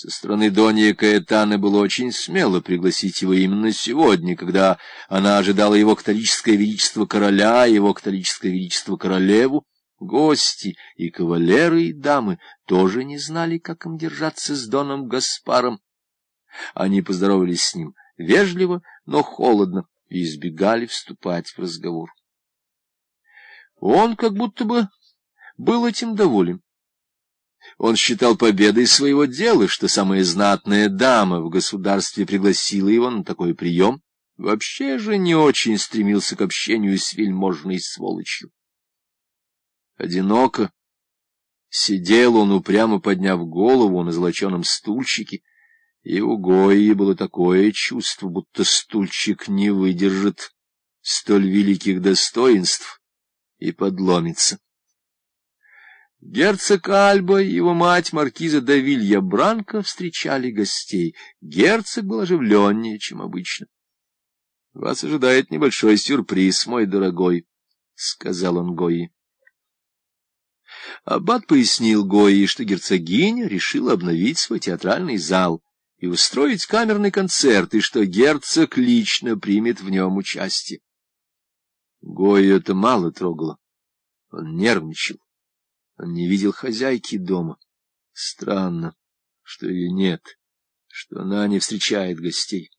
Со стороны Донья Каэтаны было очень смело пригласить его именно сегодня, когда она ожидала его католическое величество короля, его католическое величество королеву. Гости и кавалеры, и дамы тоже не знали, как им держаться с Доном Гаспаром. Они поздоровались с ним вежливо, но холодно, и избегали вступать в разговор. Он как будто бы был этим доволен. Он считал победой своего дела, что самая знатная дама в государстве пригласила его на такой прием. Вообще же не очень стремился к общению с вельможной сволочью. Одиноко сидел он, упрямо подняв голову на золоченом стульчике, и у Гои было такое чувство, будто стульчик не выдержит столь великих достоинств и подломится. Герцог Альба и его мать, маркиза Давилья Бранко, встречали гостей. Герцог был оживленнее, чем обычно. — Вас ожидает небольшой сюрприз, мой дорогой, — сказал он Гои. Аббат пояснил Гои, что герцогиня решила обновить свой театральный зал и устроить камерный концерт, и что герцог лично примет в нем участие. Гои это мало трогало. Он нервничал. Он не видел хозяйки дома. Странно, что ее нет, что она не встречает гостей.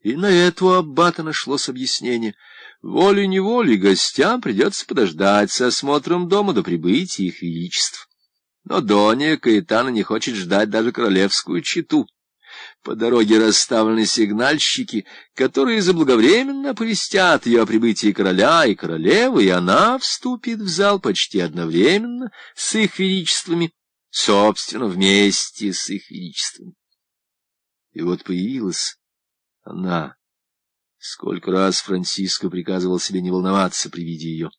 И на это аббата нашлось объяснение. Волей-неволей гостям придется подождать с осмотром дома до прибытия их величеств. Но Доня Каэтана не хочет ждать даже королевскую читу. По дороге расставлены сигнальщики, которые заблаговременно оповестят ее о прибытии короля и королевы, и она вступит в зал почти одновременно с их величествами, собственно, вместе с их величествами. И вот появилась она. Сколько раз Франциско приказывал себе не волноваться при виде ее.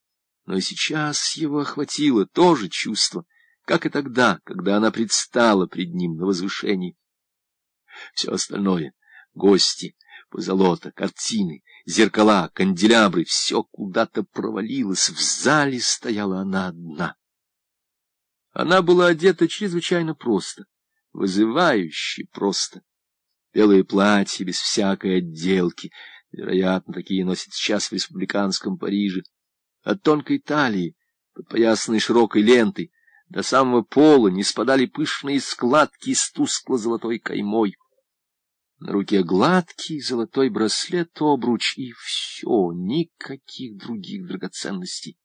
Но и сейчас его охватило то же чувство, как и тогда, когда она предстала пред ним на возвышении. Все остальное — гости, позолота, картины, зеркала, канделябры — все куда-то провалилось. В зале стояла она одна. Она была одета чрезвычайно просто, вызывающе просто. Белое платье без всякой отделки, вероятно, такие носят сейчас в республиканском Париже, от тонкой талии, подпоясанной широкой лентой, до самого пола не спадали пышные складки с тускло-золотой каймой. На руке гладкий золотой браслет-обруч, и все, никаких других драгоценностей.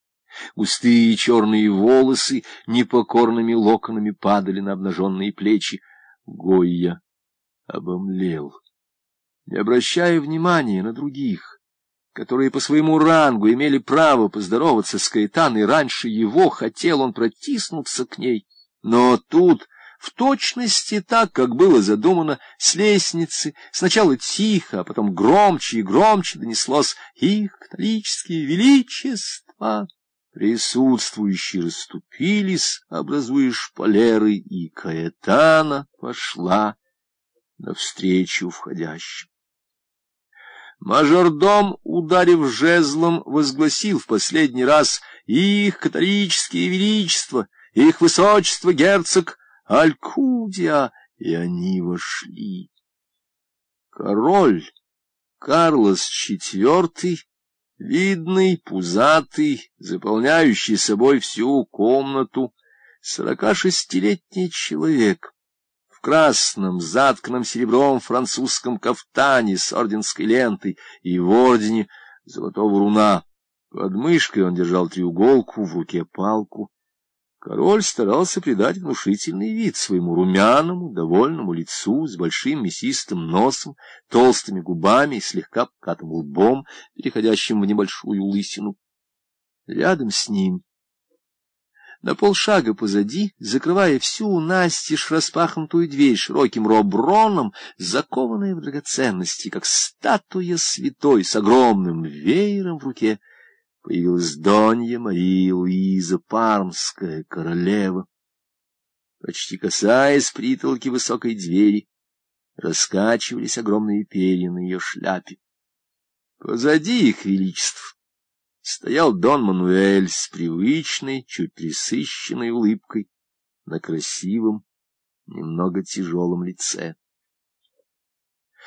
Густые черные волосы непокорными локонами падали на обнаженные плечи. Гойя обомлел. Не обращая внимания на других, которые по своему рангу имели право поздороваться с Каэтаной раньше его, хотел он протиснуться к ней, но тут в точности так, как было задумано, с лестницы, сначала тихо, а потом громче и громче донеслось «Их католические величества!» Присутствующие расступились, образуя шпалеры, и Каэтана пошла навстречу входящим. Мажордом, ударив жезлом, возгласил в последний раз «Их католические величества, их высочество герцог Алькудия, и они вошли. Король Карлос IV, видный, пузатый, заполняющий собой всю комнату, сорока шестилетний человек, красном, затканном серебром французском кафтане с орденской лентой и в ордене золотого руна. Под мышкой он держал треуголку, в руке палку. Король старался придать внушительный вид своему румяному, довольному лицу с большим мясистым носом, толстыми губами и слегка покатым лбом, переходящим в небольшую лысину. Рядом с ним, на полшага позади, закрывая всю настежь распахнутую дверь широким роброном, закованная в драгоценности, как статуя святой с огромным веером в руке, — появилась Донья Мария Луиза Пармская, королева. Почти касаясь притолки высокой двери, раскачивались огромные перья на ее шляпе. Позади их величеств стоял Дон Мануэль с привычной, чуть присыщенной улыбкой на красивом немного тяжелом лице.